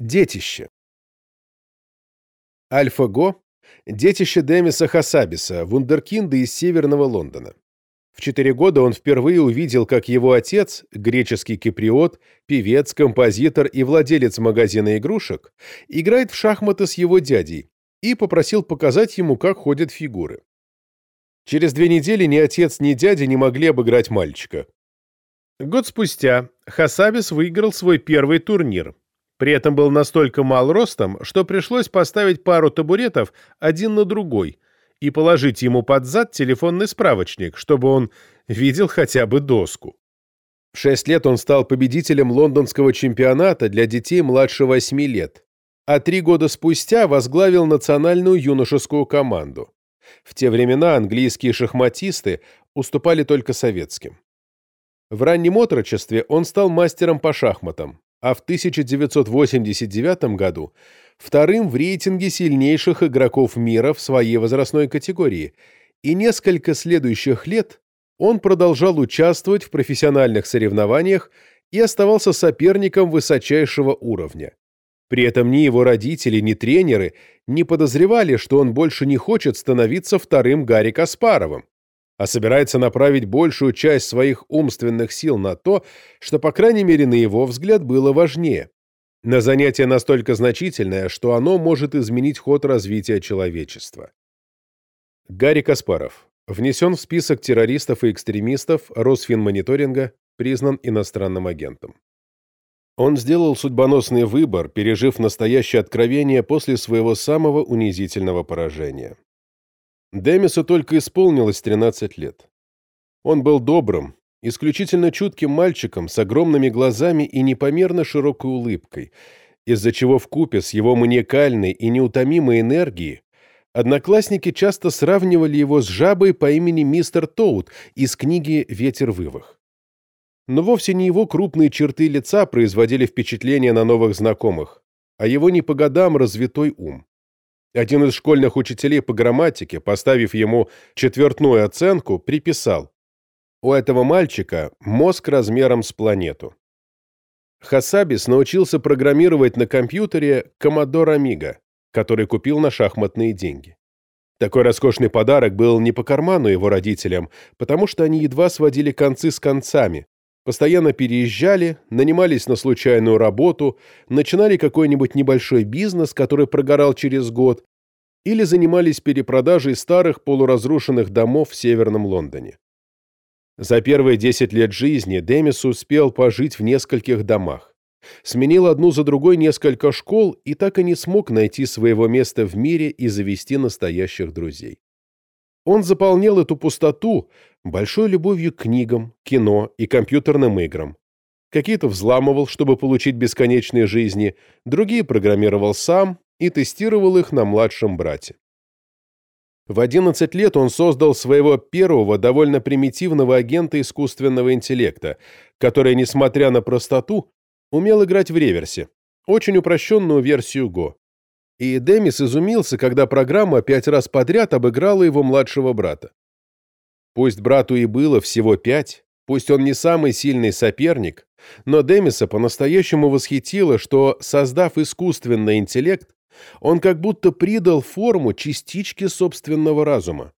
Детище. Альфа-Го – детище Демиса Хасабиса, вундеркинда из Северного Лондона. В четыре года он впервые увидел, как его отец, греческий киприот, певец, композитор и владелец магазина игрушек, играет в шахматы с его дядей и попросил показать ему, как ходят фигуры. Через две недели ни отец, ни дядя не могли обыграть мальчика. Год спустя Хасабис выиграл свой первый турнир, при этом был настолько мал ростом, что пришлось поставить пару табуретов один на другой и положить ему под зад телефонный справочник, чтобы он видел хотя бы доску. В шесть лет он стал победителем лондонского чемпионата для детей младше восьми лет, а три года спустя возглавил национальную юношескую команду. В те времена английские шахматисты уступали только советским. В раннем отрочестве он стал мастером по шахматам, а в 1989 году вторым в рейтинге сильнейших игроков мира в своей возрастной категории, и несколько следующих лет он продолжал участвовать в профессиональных соревнованиях и оставался соперником высочайшего уровня. При этом ни его родители, ни тренеры не подозревали, что он больше не хочет становиться вторым Гарри Каспаровым а собирается направить большую часть своих умственных сил на то, что, по крайней мере, на его взгляд, было важнее. На занятие настолько значительное, что оно может изменить ход развития человечества. Гарри Каспаров. Внесен в список террористов и экстремистов Росфинмониторинга, признан иностранным агентом. Он сделал судьбоносный выбор, пережив настоящее откровение после своего самого унизительного поражения. Демису только исполнилось 13 лет. Он был добрым, исключительно чутким мальчиком с огромными глазами и непомерно широкой улыбкой, из-за чего в купе с его маниакальной и неутомимой энергией одноклассники часто сравнивали его с жабой по имени мистер Тоут из книги «Ветер вывах». Но вовсе не его крупные черты лица производили впечатление на новых знакомых, а его не по годам развитой ум. Один из школьных учителей по грамматике, поставив ему четвертную оценку, приписал «У этого мальчика мозг размером с планету». Хасабис научился программировать на компьютере Commodore Amiga, который купил на шахматные деньги. Такой роскошный подарок был не по карману его родителям, потому что они едва сводили концы с концами, постоянно переезжали, нанимались на случайную работу, начинали какой-нибудь небольшой бизнес, который прогорал через год, или занимались перепродажей старых полуразрушенных домов в Северном Лондоне. За первые 10 лет жизни Демис успел пожить в нескольких домах, сменил одну за другой несколько школ и так и не смог найти своего места в мире и завести настоящих друзей. Он заполнял эту пустоту большой любовью к книгам, кино и компьютерным играм. Какие-то взламывал, чтобы получить бесконечные жизни, другие программировал сам и тестировал их на младшем брате. В 11 лет он создал своего первого довольно примитивного агента искусственного интеллекта, который, несмотря на простоту, умел играть в реверсе, очень упрощенную версию Go. И Демис изумился, когда программа пять раз подряд обыграла его младшего брата. Пусть брату и было всего пять, пусть он не самый сильный соперник, но Демиса по-настоящему восхитило, что, создав искусственный интеллект, он как будто придал форму частичке собственного разума.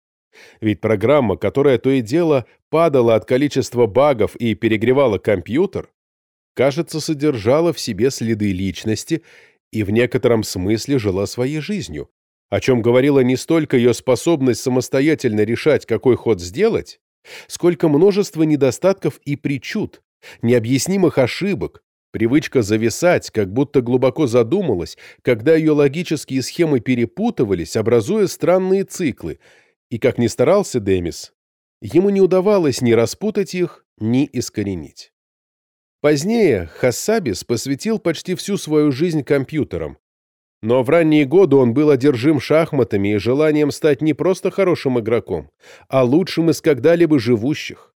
Ведь программа, которая то и дело падала от количества багов и перегревала компьютер, кажется, содержала в себе следы личности и в некотором смысле жила своей жизнью, о чем говорила не столько ее способность самостоятельно решать, какой ход сделать, сколько множество недостатков и причуд, необъяснимых ошибок, привычка зависать, как будто глубоко задумалась, когда ее логические схемы перепутывались, образуя странные циклы, и, как ни старался Демис, ему не удавалось ни распутать их, ни искоренить. Позднее Хассабис посвятил почти всю свою жизнь компьютерам, но в ранние годы он был одержим шахматами и желанием стать не просто хорошим игроком, а лучшим из когда-либо живущих.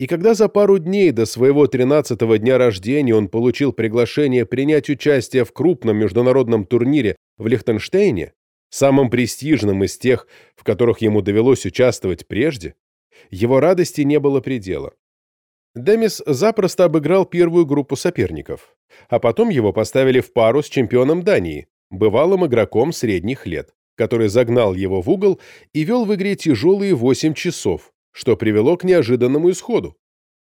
И когда за пару дней до своего 13-го дня рождения он получил приглашение принять участие в крупном международном турнире в Лихтенштейне, самом престижном из тех, в которых ему довелось участвовать прежде, его радости не было предела. Демис запросто обыграл первую группу соперников, а потом его поставили в пару с чемпионом Дании, бывалым игроком средних лет, который загнал его в угол и вел в игре тяжелые 8 часов, что привело к неожиданному исходу.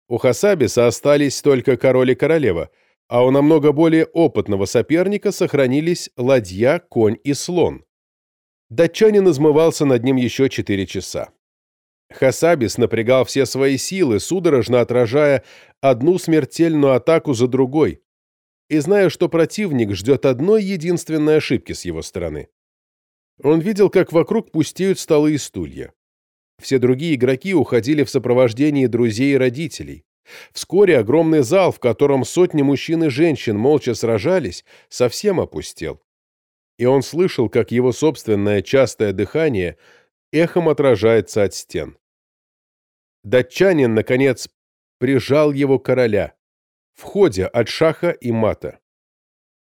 У Хасабиса остались только король и королева, а у намного более опытного соперника сохранились ладья, конь и слон. Датчанин измывался над ним еще 4 часа. Хасабис напрягал все свои силы, судорожно отражая одну смертельную атаку за другой, и зная, что противник ждет одной единственной ошибки с его стороны. Он видел, как вокруг пустеют столы и стулья. Все другие игроки уходили в сопровождении друзей и родителей. Вскоре огромный зал, в котором сотни мужчин и женщин молча сражались, совсем опустел. И он слышал, как его собственное частое дыхание эхом отражается от стен. Датчанин, наконец, прижал его короля в ходе от шаха и мата.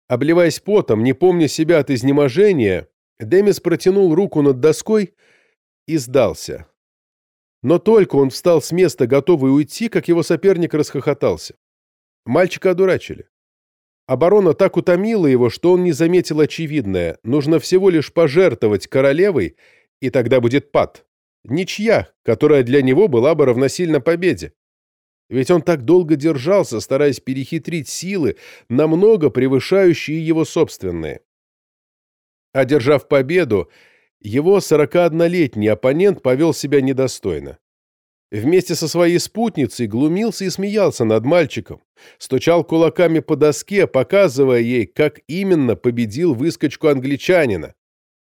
Обливаясь потом, не помня себя от изнеможения, Демис протянул руку над доской и сдался. Но только он встал с места, готовый уйти, как его соперник расхохотался. Мальчика одурачили. Оборона так утомила его, что он не заметил очевидное. Нужно всего лишь пожертвовать королевой, и тогда будет пад. Ничья, которая для него была бы равносильна победе. Ведь он так долго держался, стараясь перехитрить силы, намного превышающие его собственные. Одержав победу, его 41-летний оппонент повел себя недостойно. Вместе со своей спутницей глумился и смеялся над мальчиком, стучал кулаками по доске, показывая ей, как именно победил выскочку англичанина,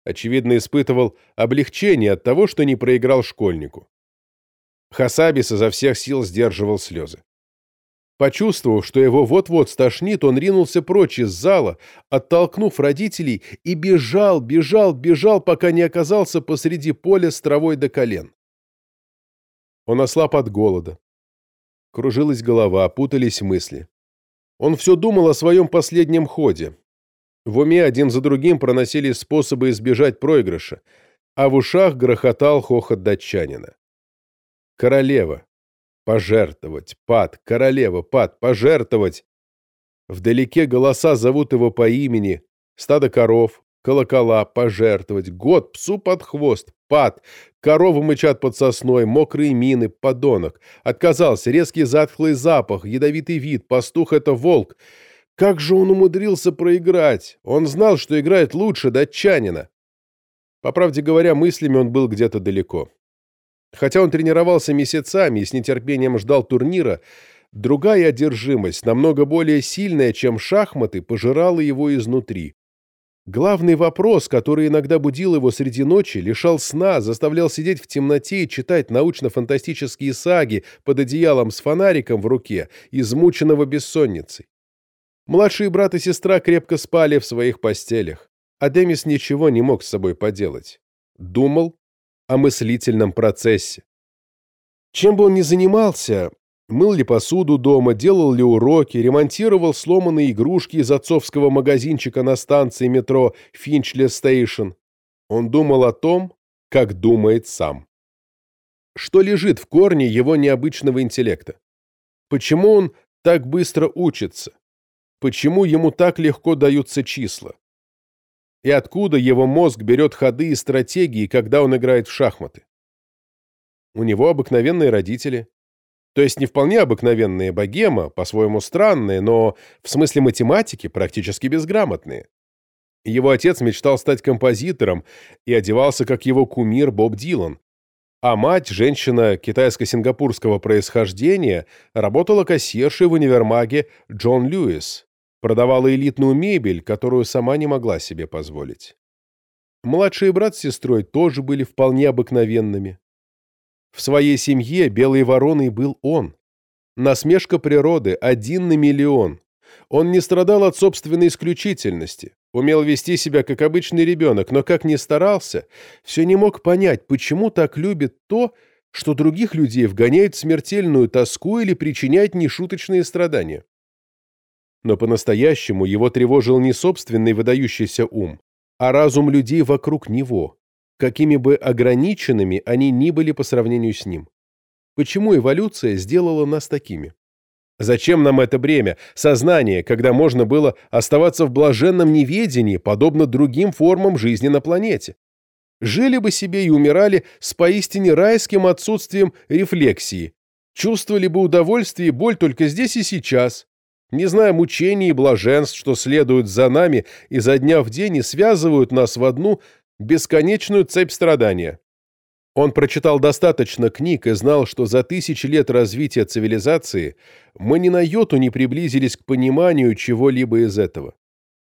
очевидно, испытывал облегчение от того, что не проиграл школьнику. Хасабис изо всех сил сдерживал слезы. Почувствовав, что его вот-вот стошнит, он ринулся прочь из зала, оттолкнув родителей, и бежал, бежал, бежал, пока не оказался посреди поля с травой до колен. Он ослаб от голода. Кружилась голова, путались мысли. Он все думал о своем последнем ходе, в уме один за другим проносились способы избежать проигрыша, а в ушах грохотал хохот датчанина. Королева. Пожертвовать. Пад. Королева. Пад. Пожертвовать. Вдалеке голоса зовут его по имени. Стадо коров. Колокола. Пожертвовать. Год. Псу под хвост. Пад. Коровы мычат под сосной. Мокрые мины. Подонок. Отказался. Резкий затхлый запах. Ядовитый вид. Пастух — это волк. Как же он умудрился проиграть? Он знал, что играет лучше датчанина. По правде говоря, мыслями он был где-то далеко. Хотя он тренировался месяцами и с нетерпением ждал турнира, другая одержимость, намного более сильная, чем шахматы, пожирала его изнутри. Главный вопрос, который иногда будил его среди ночи, лишал сна, заставлял сидеть в темноте и читать научно-фантастические саги под одеялом с фонариком в руке, измученного бессонницей. Младшие брат и сестра крепко спали в своих постелях, а Демис ничего не мог с собой поделать. Думал о мыслительном процессе. Чем бы он ни занимался, мыл ли посуду дома, делал ли уроки, ремонтировал сломанные игрушки из отцовского магазинчика на станции метро Финчли Стейшн, он думал о том, как думает сам. Что лежит в корне его необычного интеллекта? Почему он так быстро учится? Почему ему так легко даются числа. И откуда его мозг берет ходы и стратегии, когда он играет в шахматы. У него обыкновенные родители. То есть не вполне обыкновенные богема, по-своему странные, но в смысле математики практически безграмотные. Его отец мечтал стать композитором и одевался как его кумир Боб Дилан, а мать, женщина китайско-сингапурского происхождения, работала кассиршей в универмаге Джон Льюис, Продавала элитную мебель, которую сама не могла себе позволить. Младший брат с сестрой тоже были вполне обыкновенными. В своей семье белой вороной был он. Насмешка природы, один на миллион. Он не страдал от собственной исключительности, умел вести себя как обычный ребенок, но как ни старался, все не мог понять, почему так любит то, что других людей вгоняет в смертельную тоску или причиняет нешуточные страдания но по-настоящему его тревожил не собственный выдающийся ум, а разум людей вокруг него, какими бы ограниченными они ни были по сравнению с ним. Почему эволюция сделала нас такими? Зачем нам это бремя, сознание, когда можно было оставаться в блаженном неведении, подобно другим формам жизни на планете? Жили бы себе и умирали с поистине райским отсутствием рефлексии, чувствовали бы удовольствие и боль только здесь и сейчас, не зная мучений и блаженств, что следуют за нами изо дня в день и связывают нас в одну бесконечную цепь страдания. Он прочитал достаточно книг и знал, что за тысячи лет развития цивилизации мы ни на йоту не приблизились к пониманию чего-либо из этого.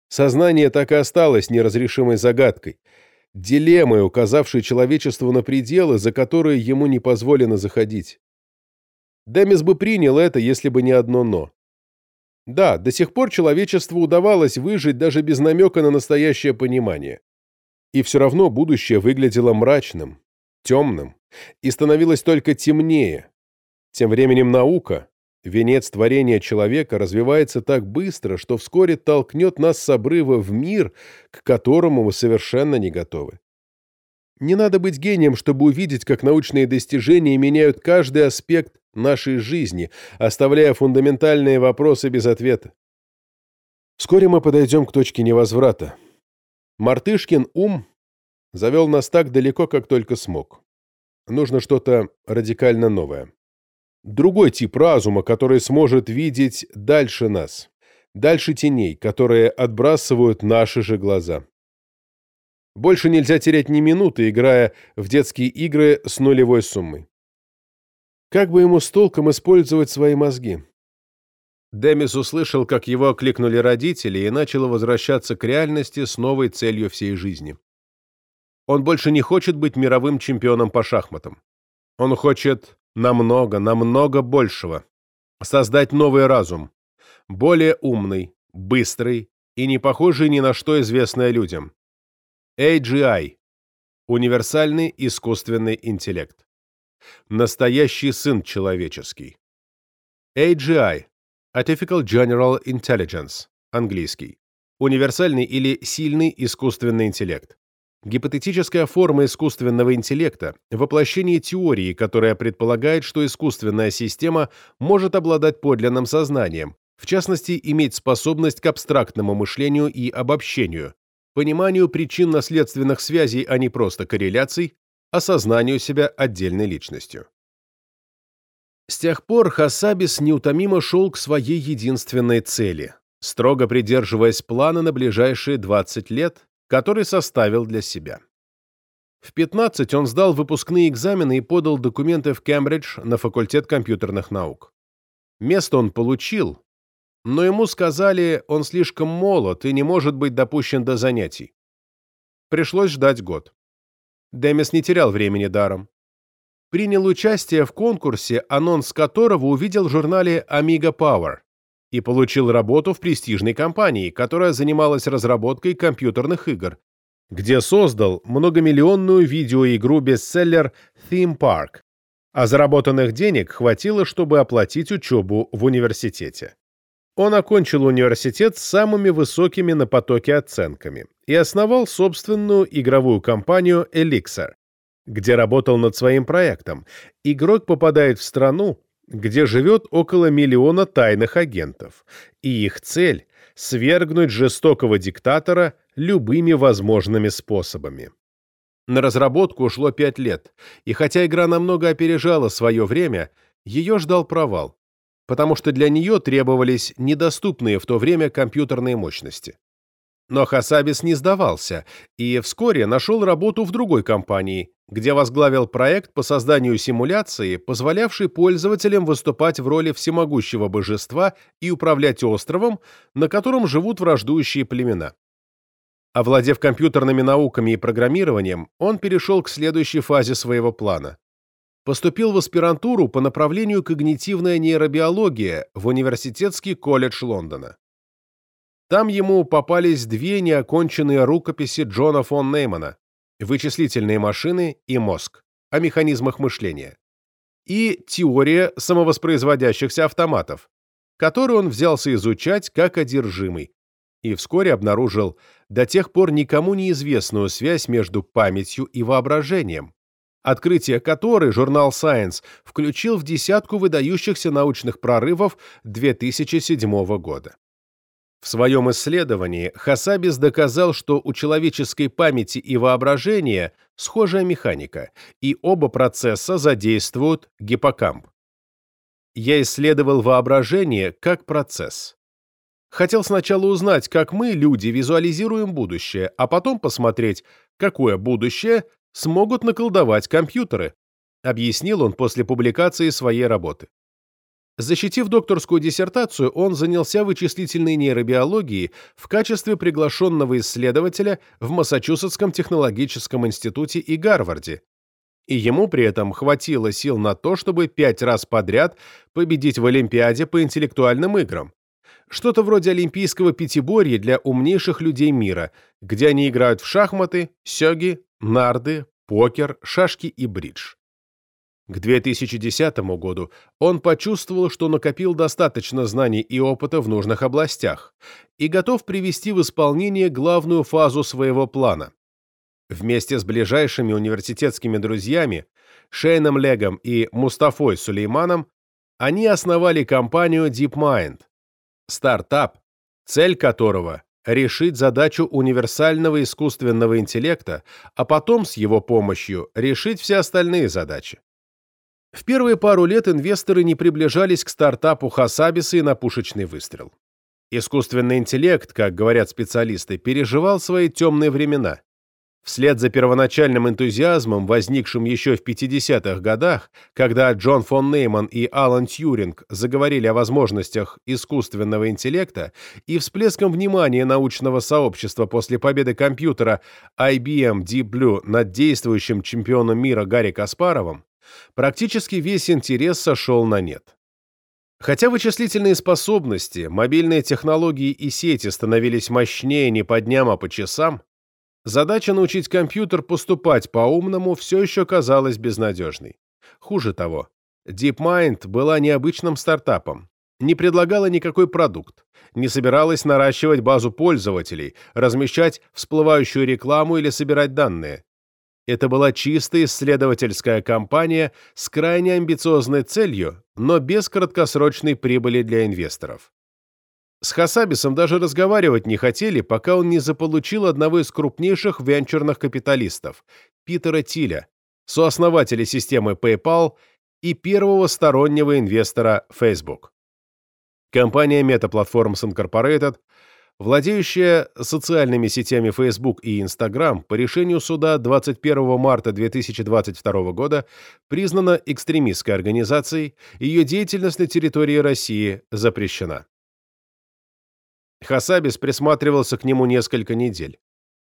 Сознание так и осталось неразрешимой загадкой, дилеммой, указавшей человечеству на пределы, за которые ему не позволено заходить. Демис бы принял это, если бы не одно «но». Да, до сих пор человечеству удавалось выжить даже без намека на настоящее понимание. И все равно будущее выглядело мрачным, темным, и становилось только темнее. Тем временем наука, венец творения человека, развивается так быстро, что вскоре толкнет нас с обрыва в мир, к которому мы совершенно не готовы. Не надо быть гением, чтобы увидеть, как научные достижения меняют каждый аспект нашей жизни, оставляя фундаментальные вопросы без ответа. Вскоре мы подойдем к точке невозврата. Мартышкин ум завел нас так далеко, как только смог. Нужно что-то радикально новое. Другой тип разума, который сможет видеть дальше нас, дальше теней, которые отбрасывают наши же глаза. Больше нельзя терять ни минуты, играя в детские игры с нулевой суммой. Как бы ему с толком использовать свои мозги? Демис услышал, как его окликнули родители, и начал возвращаться к реальности с новой целью всей жизни. Он больше не хочет быть мировым чемпионом по шахматам. Он хочет намного, намного большего. Создать новый разум. Более умный, быстрый и не похожий ни на что известное людям. AGI. Универсальный искусственный интеллект. Настоящий сын человеческий. AGI. Artificial General Intelligence. Английский. Универсальный или сильный искусственный интеллект. Гипотетическая форма искусственного интеллекта – воплощение теории, которая предполагает, что искусственная система может обладать подлинным сознанием, в частности, иметь способность к абстрактному мышлению и обобщению, пониманию причинно-следственных связей, а не просто корреляций, осознанию себя отдельной личностью. С тех пор Хасабис неутомимо шел к своей единственной цели, строго придерживаясь плана на ближайшие 20 лет который составил для себя. В 15 он сдал выпускные экзамены и подал документы в Кембридж на факультет компьютерных наук. Место он получил, но ему сказали, он слишком молод и не может быть допущен до занятий. Пришлось ждать год. Демис не терял времени даром. Принял участие в конкурсе, анонс которого увидел в журнале Amiga Power и получил работу в престижной компании, которая занималась разработкой компьютерных игр, где создал многомиллионную видеоигру-бестселлер Theme Park, а заработанных денег хватило, чтобы оплатить учебу в университете. Он окончил университет с самыми высокими на потоке оценками и основал собственную игровую компанию Elixir, где работал над своим проектом. Игрок попадает в страну, где живет около миллиона тайных агентов, и их цель – свергнуть жестокого диктатора любыми возможными способами. На разработку ушло пять лет, и хотя игра намного опережала свое время, ее ждал провал, потому что для нее требовались недоступные в то время компьютерные мощности. Но Хасабис не сдавался и вскоре нашел работу в другой компании, где возглавил проект по созданию симуляции, позволявшей пользователям выступать в роли всемогущего божества и управлять островом, на котором живут враждующие племена. Овладев компьютерными науками и программированием, он перешел к следующей фазе своего плана. Поступил в аспирантуру по направлению когнитивная нейробиология в Университетский колледж Лондона. Там ему попались две неоконченные рукописи Джона фон Неймана «Вычислительные машины и мозг» о механизмах мышления и «Теория самовоспроизводящихся автоматов», которую он взялся изучать как одержимый и вскоре обнаружил до тех пор никому неизвестную связь между памятью и воображением, открытие которой журнал Science включил в десятку выдающихся научных прорывов 2007 года. В своем исследовании Хасабис доказал, что у человеческой памяти и воображения схожая механика, и оба процесса задействуют гиппокамп. Я исследовал воображение как процесс. Хотел сначала узнать, как мы, люди, визуализируем будущее, а потом посмотреть, какое будущее смогут наколдовать компьютеры, объяснил он после публикации своей работы. Защитив докторскую диссертацию, он занялся вычислительной нейробиологией в качестве приглашенного исследователя в Массачусетском технологическом институте и Гарварде, и ему при этом хватило сил на то, чтобы пять раз подряд победить в Олимпиаде по интеллектуальным играм. Что-то вроде олимпийского пятиборья для умнейших людей мира, где они играют в шахматы, сёги, нарды, покер, шашки и бридж. К 2010 году он почувствовал, что накопил достаточно знаний и опыта в нужных областях и готов привести в исполнение главную фазу своего плана. Вместе с ближайшими университетскими друзьями Шейном Легом и Мустафой Сулейманом они основали компанию DeepMind, стартап, цель которого – решить задачу универсального искусственного интеллекта, а потом с его помощью решить все остальные задачи. В первые пару лет инвесторы не приближались к стартапу Хасабиса и на пушечный выстрел. Искусственный интеллект, как говорят специалисты, переживал свои темные времена. Вслед за первоначальным энтузиазмом, возникшим еще в 50-х годах, когда Джон фон Нейман и Алан Тьюринг заговорили о возможностях искусственного интеллекта и всплеском внимания научного сообщества после победы компьютера IBM Deep Blue над действующим чемпионом мира Гарри Каспаровым, практически весь интерес сошел на нет. Хотя вычислительные способности, мобильные технологии и сети становились мощнее не по дням, а по часам, задача научить компьютер поступать по-умному все еще казалась безнадежной. Хуже того, DeepMind была необычным стартапом, не предлагала никакой продукт, не собиралась наращивать базу пользователей, размещать всплывающую рекламу или собирать данные. Это была чистая исследовательская компания с крайне амбициозной целью, но без краткосрочной прибыли для инвесторов. С Хасабисом даже разговаривать не хотели, пока он не заполучил одного из крупнейших венчурных капиталистов, Питера Тиля, сооснователя системы PayPal и первого стороннего инвестора Facebook. Компания Meta Platforms Incorporated владеющая социальными сетями Facebook и Instagram по решению суда 21 марта 2022 года признана экстремистской организацией, ее деятельность на территории России запрещена. Хасабис присматривался к нему несколько недель.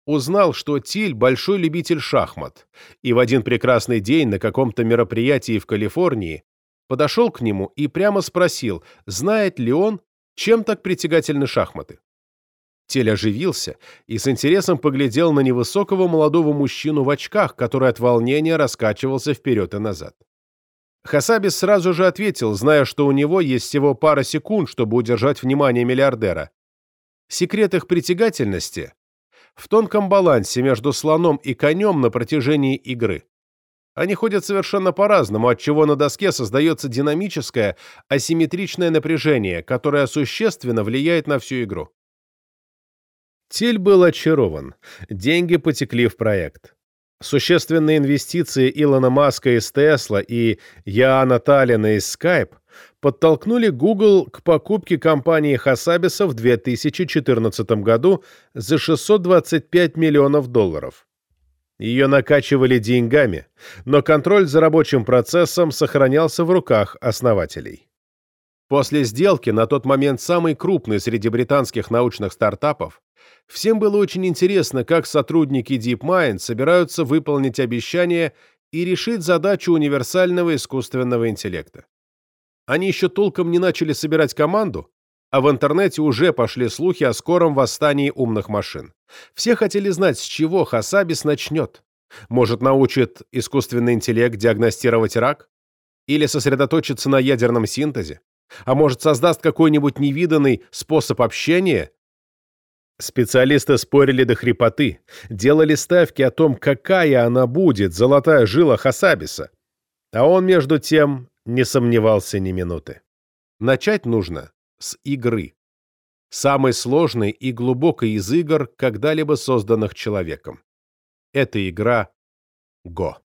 Узнал, что Тиль – большой любитель шахмат, и в один прекрасный день на каком-то мероприятии в Калифорнии подошел к нему и прямо спросил, знает ли он, чем так притягательны шахматы. Тель оживился и с интересом поглядел на невысокого молодого мужчину в очках, который от волнения раскачивался вперед и назад. Хасабис сразу же ответил, зная, что у него есть всего пара секунд, чтобы удержать внимание миллиардера. Секрет их притягательности в тонком балансе между слоном и конем на протяжении игры. Они ходят совершенно по-разному, отчего на доске создается динамическое, асимметричное напряжение, которое существенно влияет на всю игру. Тель был очарован. Деньги потекли в проект. Существенные инвестиции Илона Маска из Tesla и Яана Таллина из Skype подтолкнули Google к покупке компании Хасабиса в 2014 году за 625 миллионов долларов. Ее накачивали деньгами, но контроль за рабочим процессом сохранялся в руках основателей. После сделки, на тот момент самой крупной среди британских научных стартапов, Всем было очень интересно, как сотрудники DeepMind собираются выполнить обещание и решить задачу универсального искусственного интеллекта. Они еще толком не начали собирать команду, а в интернете уже пошли слухи о скором восстании умных машин. Все хотели знать, с чего Хасабис начнет. Может, научит искусственный интеллект диагностировать рак? Или сосредоточиться на ядерном синтезе? А может, создаст какой-нибудь невиданный способ общения Специалисты спорили до хрипоты, делали ставки о том, какая она будет, золотая жила Хасабиса. А он, между тем, не сомневался ни минуты. Начать нужно с игры. Самой сложной и глубокой из игр, когда-либо созданных человеком. Это игра Го.